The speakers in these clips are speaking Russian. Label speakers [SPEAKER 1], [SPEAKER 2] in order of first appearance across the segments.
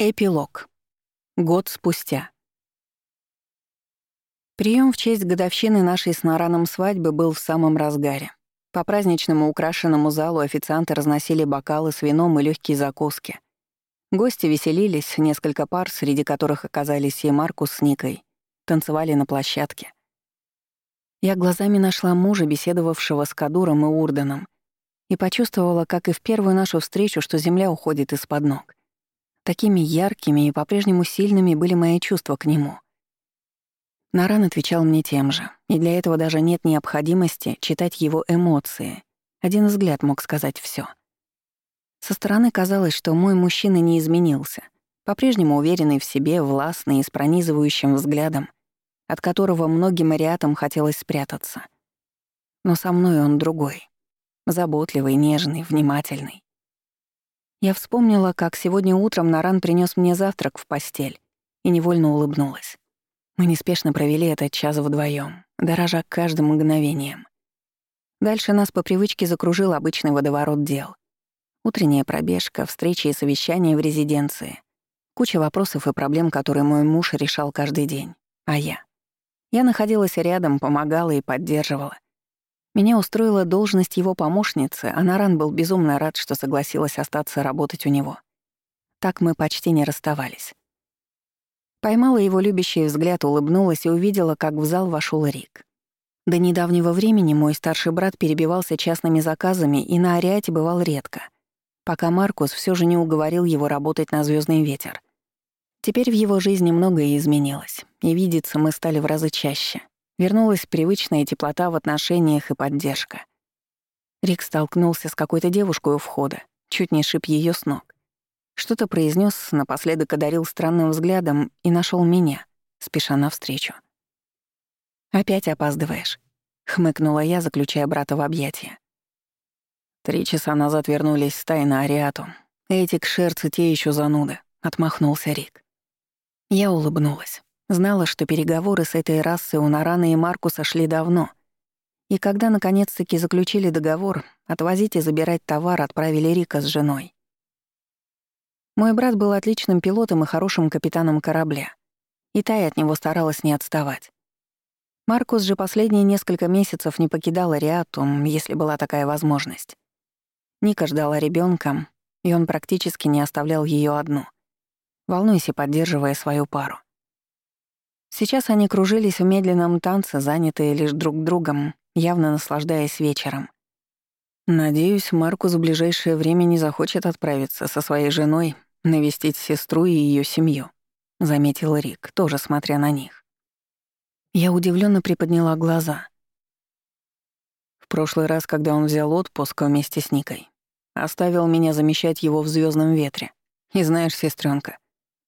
[SPEAKER 1] Эпилог. Год спустя. Прием в честь годовщины нашей с Нараном свадьбы был в самом разгаре. По праздничному украшенному залу официанты разносили бокалы с вином и легкие закуски. Гости веселились, несколько пар, среди которых оказались и Маркус с Никой, танцевали на площадке. Я глазами нашла мужа, беседовавшего с Кадуром и Урданом, и почувствовала, как и в первую нашу встречу, что земля уходит из-под ног. Такими яркими и по-прежнему сильными были мои чувства к нему. Наран отвечал мне тем же, и для этого даже нет необходимости читать его эмоции. Один взгляд мог сказать все. Со стороны казалось, что мой мужчина не изменился, по-прежнему уверенный в себе, властный и с пронизывающим взглядом, от которого многим ариатам хотелось спрятаться. Но со мной он другой. Заботливый, нежный, внимательный. Я вспомнила, как сегодня утром Наран принес мне завтрак в постель и невольно улыбнулась. Мы неспешно провели этот час вдвоем, дорожа каждым мгновением. Дальше нас по привычке закружил обычный водоворот дел. Утренняя пробежка, встречи и совещания в резиденции. Куча вопросов и проблем, которые мой муж решал каждый день. А я? Я находилась рядом, помогала и поддерживала. Меня устроила должность его помощницы, а Наран был безумно рад, что согласилась остаться работать у него. Так мы почти не расставались. Поймала его любящий взгляд, улыбнулась и увидела, как в зал вошел Рик. До недавнего времени мой старший брат перебивался частными заказами и на Ариате бывал редко, пока Маркус все же не уговорил его работать на звездный ветер. Теперь в его жизни многое изменилось, и видеться мы стали в разы чаще. Вернулась привычная теплота в отношениях и поддержка. Рик столкнулся с какой-то девушкой у входа, чуть не шиб ее с ног. Что-то произнес, напоследок одарил странным взглядом и нашел меня, спеша навстречу. «Опять опаздываешь», — хмыкнула я, заключая брата в объятия. Три часа назад вернулись с на Ариату. Эти кшерцы те еще зануды, — отмахнулся Рик. Я улыбнулась. Знала, что переговоры с этой расой у Нарана и Маркуса шли давно. И когда наконец-таки заключили договор, отвозить и забирать товар отправили Рика с женой. Мой брат был отличным пилотом и хорошим капитаном корабля. И Тай от него старалась не отставать. Маркус же последние несколько месяцев не покидал Ариатум, если была такая возможность. Ника ждала ребенка, и он практически не оставлял ее одну, волнуясь и поддерживая свою пару. Сейчас они кружились в медленном танце, занятые лишь друг другом, явно наслаждаясь вечером. Надеюсь, Маркус в ближайшее время не захочет отправиться со своей женой навестить сестру и ее семью, заметил Рик, тоже смотря на них. Я удивленно приподняла глаза. В прошлый раз, когда он взял отпуск вместе с Никой, оставил меня замещать его в звездном ветре. И знаешь, сестренка,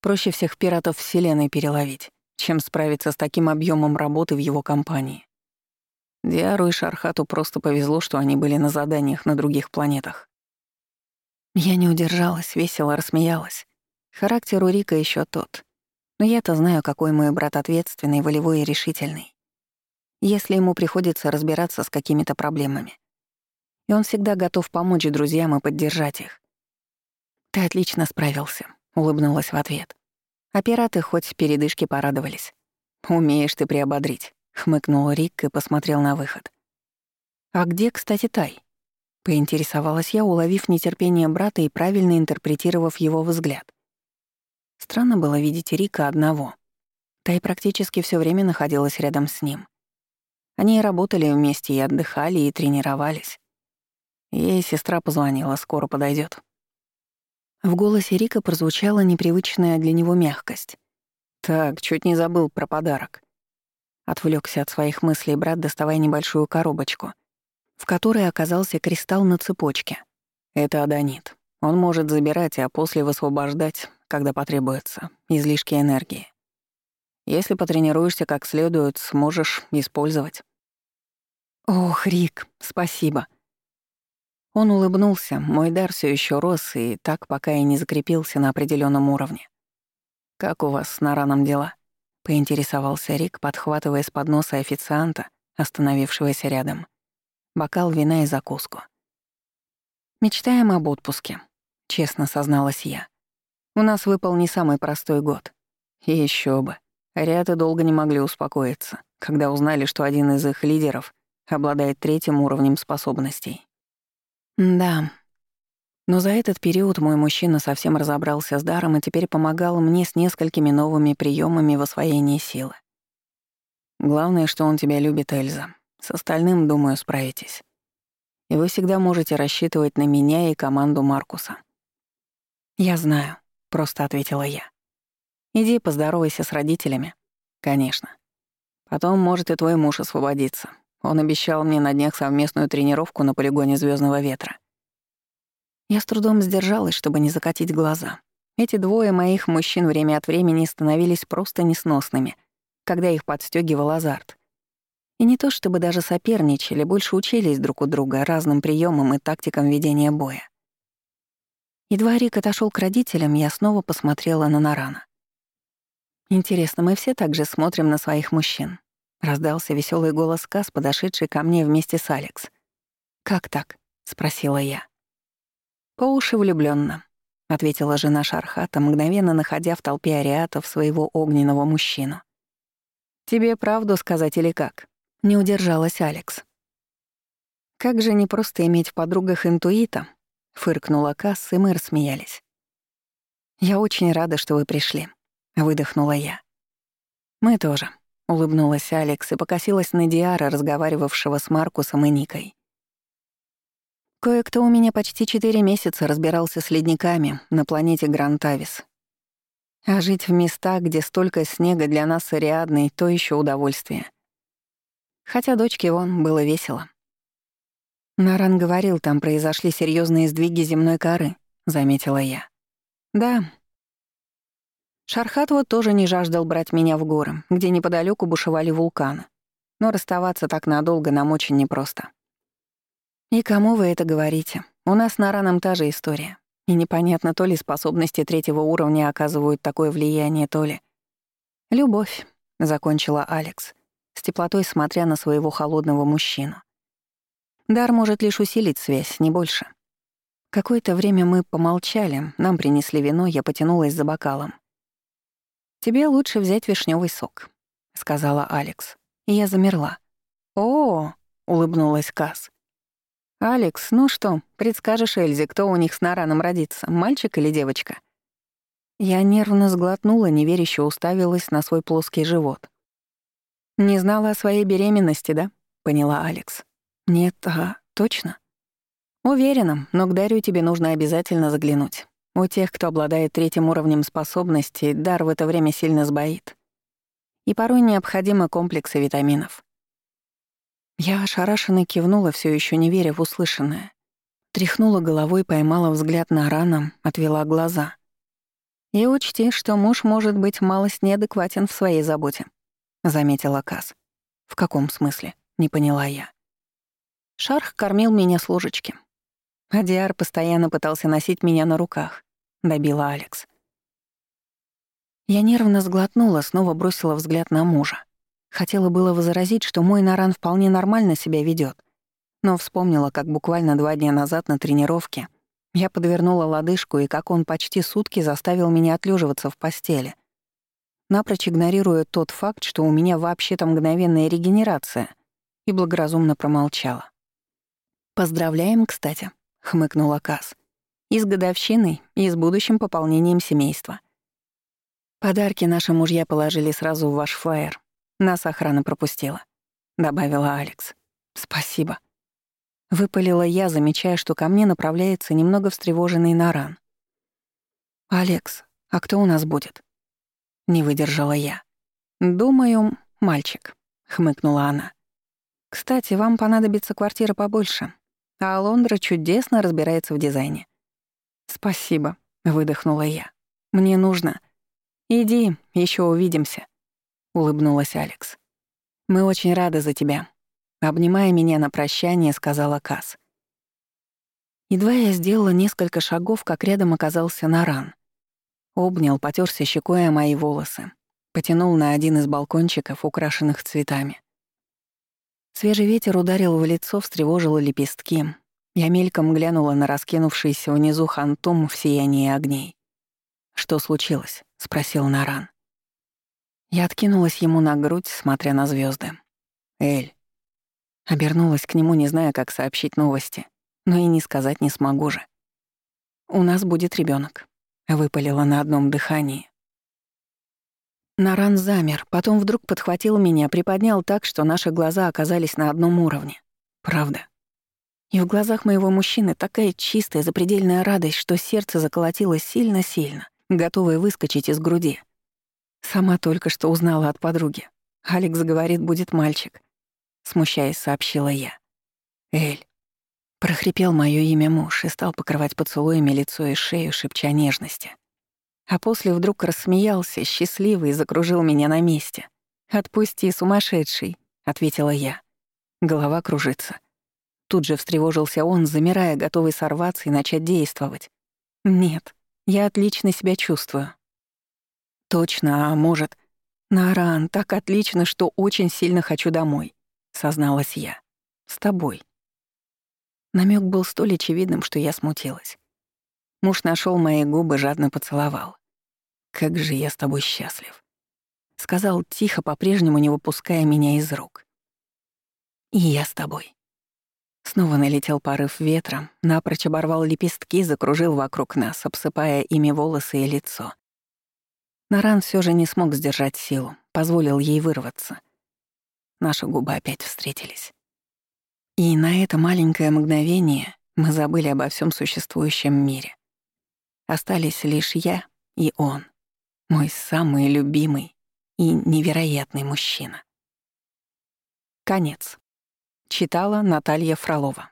[SPEAKER 1] проще всех пиратов Вселенной переловить чем справиться с таким объемом работы в его компании. Диару и Шархату просто повезло, что они были на заданиях на других планетах. Я не удержалась, весело рассмеялась. Характер у Рика еще тот. Но я-то знаю, какой мой брат ответственный, волевой и решительный. Если ему приходится разбираться с какими-то проблемами. И он всегда готов помочь друзьям и поддержать их. «Ты отлично справился», — улыбнулась в ответ. А пираты хоть передышки порадовались. «Умеешь ты приободрить», — хмыкнул Рик и посмотрел на выход. «А где, кстати, Тай?» — поинтересовалась я, уловив нетерпение брата и правильно интерпретировав его взгляд. Странно было видеть Рика одного. Тай практически все время находилась рядом с ним. Они работали вместе, и отдыхали, и тренировались. Ей сестра позвонила, скоро подойдет. В голосе Рика прозвучала непривычная для него мягкость. «Так, чуть не забыл про подарок». Отвлекся от своих мыслей брат, доставая небольшую коробочку, в которой оказался кристалл на цепочке. Это адонит. Он может забирать, а после высвобождать, когда потребуется, излишки энергии. Если потренируешься как следует, сможешь использовать. Ох, Рик, спасибо. Он улыбнулся, мой дар все еще рос, и так пока и не закрепился на определенном уровне. «Как у вас с Нараном дела?» — поинтересовался Рик, подхватывая с подноса официанта, остановившегося рядом. Бокал вина и закуску. «Мечтаем об отпуске», — честно созналась я. У нас выпал не самый простой год. И еще бы. Ариаты долго не могли успокоиться, когда узнали, что один из их лидеров обладает третьим уровнем способностей. Да. Но за этот период мой мужчина совсем разобрался с даром и теперь помогал мне с несколькими новыми приемами в освоении силы. Главное, что он тебя любит, Эльза. С остальным, думаю, справитесь. И вы всегда можете рассчитывать на меня и команду Маркуса. «Я знаю», — просто ответила я. «Иди поздоровайся с родителями». «Конечно. Потом может и твой муж освободиться. Он обещал мне на днях совместную тренировку на полигоне Звездного ветра». Я с трудом сдержалась, чтобы не закатить глаза. Эти двое моих мужчин время от времени становились просто несносными, когда их подстёгивал азарт. И не то чтобы даже соперничали, больше учились друг у друга разным приемам и тактикам ведения боя. Едва Рик отошел к родителям, я снова посмотрела на Нарана. «Интересно, мы все так же смотрим на своих мужчин?» Раздался веселый голос Кас, подошедший ко мне вместе с Алекс. «Как так?» — спросила я. «По уши влюблённо», — ответила жена Шархата, мгновенно находя в толпе ариатов своего огненного мужчину. «Тебе правду сказать или как?» Не удержалась Алекс. «Как же не просто иметь в подругах интуита?» — фыркнула Касс, и мы рассмеялись. «Я очень рада, что вы пришли», — выдохнула я. «Мы тоже», — улыбнулась Алекс и покосилась на Диара, разговаривавшего с Маркусом и Никой. «Кое-кто у меня почти четыре месяца разбирался с ледниками на планете Грантавис. А жить в местах, где столько снега для нас с Ариадной, то еще удовольствие». Хотя дочке вон было весело. Наран говорил, там произошли серьезные сдвиги земной коры, заметила я. Да. Шархат вот тоже не жаждал брать меня в горы, где неподалеку бушевали вулканы. Но расставаться так надолго нам очень непросто. И кому вы это говорите? У нас с Нараном та же история. И непонятно, то ли способности третьего уровня оказывают такое влияние, то ли... «Любовь», — закончила Алекс с теплотой смотря на своего холодного мужчину. Дар может лишь усилить связь, не больше. Какое-то время мы помолчали, нам принесли вино, я потянулась за бокалом. «Тебе лучше взять вишневый сок», — сказала Алекс. И я замерла. «О!», улыбнулась Касс. «Алекс, ну что, предскажешь Эльзе, кто у них с Нараном родится, мальчик или девочка?» Я нервно сглотнула, неверяще уставилась на свой плоский живот. «Не знала о своей беременности, да?» — поняла Алекс. «Нет, а точно?» «Уверена, но к Дарью тебе нужно обязательно заглянуть. У тех, кто обладает третьим уровнем способностей, дар в это время сильно сбоит. И порой необходимы комплексы витаминов». Я ошарашенно кивнула, все еще не веря в услышанное. Тряхнула головой, поймала взгляд на рану, отвела глаза. «И учти, что муж может быть малость неадекватен в своей заботе», — заметила Каз. «В каком смысле?» — не поняла я. Шарх кормил меня с ложечки. Адиар постоянно пытался носить меня на руках, — добила Алекс. Я нервно сглотнула, снова бросила взгляд на мужа. Хотела было возразить, что мой Наран вполне нормально себя ведет, но вспомнила, как буквально два дня назад на тренировке я подвернула лодыжку и как он почти сутки заставил меня отлеживаться в постели, напрочь игнорируя тот факт, что у меня вообще-то мгновенная регенерация, и благоразумно промолчала. «Поздравляем, кстати», — хмыкнула Касс. «И с годовщиной, и с будущим пополнением семейства. Подарки наши мужья положили сразу в ваш флаер. Нас охрана пропустила», — добавила Алекс. «Спасибо». Выпалила я, замечая, что ко мне направляется немного встревоженный Наран. «Алекс, а кто у нас будет?» Не выдержала я. «Думаю, мальчик», — хмыкнула она. «Кстати, вам понадобится квартира побольше, а Лондра чудесно разбирается в дизайне». «Спасибо», — выдохнула я. «Мне нужно...» «Иди, еще увидимся», — улыбнулась Алекс. «Мы очень рады за тебя», — обнимая меня на прощание, сказала Касс. Едва я сделала несколько шагов, как рядом оказался Наран. Обнял, потерся щекой о мои волосы. Потянул на один из балкончиков, украшенных цветами. Свежий ветер ударил в лицо, встревожил лепестки. Я мельком глянула на раскинувшийся внизу хантум в сиянии огней. «Что случилось?» — спросил Наран. Я откинулась ему на грудь, смотря на звезды. «Эль». Обернулась к нему, не зная, как сообщить новости, но и не сказать не смогу же. «У нас будет ребенок, выпалила на одном дыхании. Наран замер, потом вдруг подхватил меня, приподнял так, что наши глаза оказались на одном уровне. Правда. И в глазах моего мужчины такая чистая запредельная радость, что сердце заколотилось сильно-сильно, готовое выскочить из груди. Сама только что узнала от подруги. Алекс говорит, будет мальчик. Смущаясь, сообщила я. Эль. Прохрипел моё имя муж и стал покрывать поцелуями лицо и шею, шепча нежности. А после вдруг рассмеялся, счастливый, и закружил меня на месте. «Отпусти, сумасшедший», — ответила я. Голова кружится. Тут же встревожился он, замирая, готовый сорваться и начать действовать. «Нет, я отлично себя чувствую». «Точно, а может...» «Наран, так отлично, что очень сильно хочу домой», — созналась я. «С тобой». Намек был столь очевидным, что я смутилась. Муж нашел мои губы, жадно поцеловал. «Как же я с тобой счастлив», — сказал тихо, по-прежнему не выпуская меня из рук. «И я с тобой». Снова налетел порыв ветра, напрочь оборвал лепестки, закружил вокруг нас, обсыпая ими волосы и лицо. Наран все же не смог сдержать силу, позволил ей вырваться. Наши губы опять встретились. И на это маленькое мгновение мы забыли обо всем существующем мире. Остались лишь я и он, мой самый любимый и невероятный мужчина. Конец. Читала Наталья Фролова.